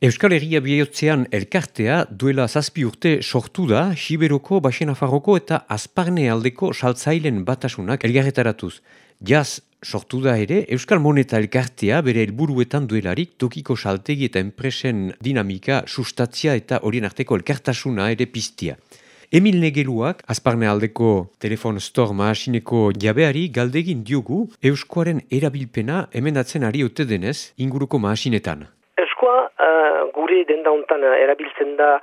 Euskal Herria bihotzean elkartea duela zazpi urte sortu da Siberoko, Baxenafarroko eta Azparne aldeko saltzailen batasunak elgarretaratuz. Jaz sortu da ere Euskal Moneta elkartea bere helburuetan duelarik tokiko saltegi eta enpresen dinamika sustatzia eta horien arteko elkartasuna ere piztia. Emil Negeluak, Azparne aldeko telefon store maasineko jabeari galdegin diogu Euskoaren erabilpena emendatzen ari ote denez inguruko maasinetan. Euskoa uh, gure denda hontan erabiltzen da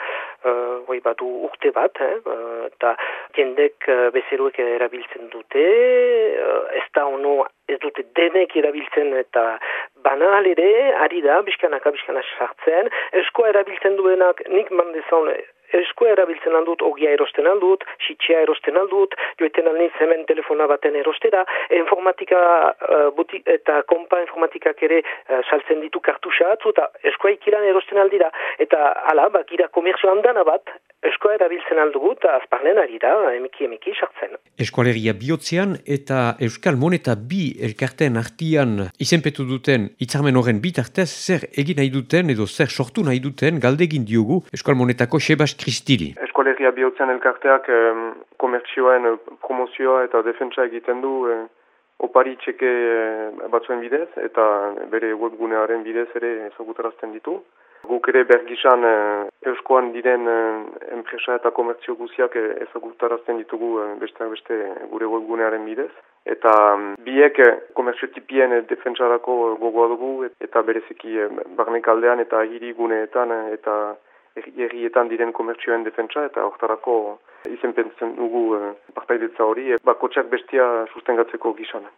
uh, batu urte bat, eh? uh, eta jendek uh, bezeroek erabiltzen dute, uh, ez da ono ez dute denek erabiltzen eta banal ere, ari da, bizkanaka, bizkana sartzen, Euskoa erabiltzen duenak nik mandezan Eskoa erabiltzen aldut, ogia erosten aldut, sitxea erosten aldut, joeten alniz hemen telefona baten erostera, informatika uh, butik, eta kompa informatikak ere uh, saltzen ditu kartusa atzu, eta eskoa ikilan erosten aldira. Eta ala, bakira komerzio handana bat, eskoa erabiltzen aldugu, eta azparnen ari da, emiki emiki sartzen. Eskoaleria bihotzean eta Euskal Moneta bi elkarten artian izenpetu duten hitzarmen horren bitartez, zer egin nahi duten edo zer sortu nahi duten galdegin diogu Euskal Monetako Sebas Kristili. Eskolegia bihotzean elkarteak eh, komertzioen promozioa eta defentsa egiten du eh, opari txeke eh, batzuen bidez eta bere webgunearen bidez ere ezagutarazten ditu. Guk ere bergizan eh, euskoan diren eh, enpresa eta komertzio guziak eh, ezagutarazten ditugu eh, beste, beste gure webgunearen bidez. Eta um, biek eh, komertzio tipien eh, defentsarako gogoa dugu eta bereziki eh, barnek aldean eta hiri guneetan eh, eta errietan diren komertzioen defentsa eta hortarako izenpentzen dugu e, partaidetza hori, e, bakotxak bestia sustengatzeko gizan.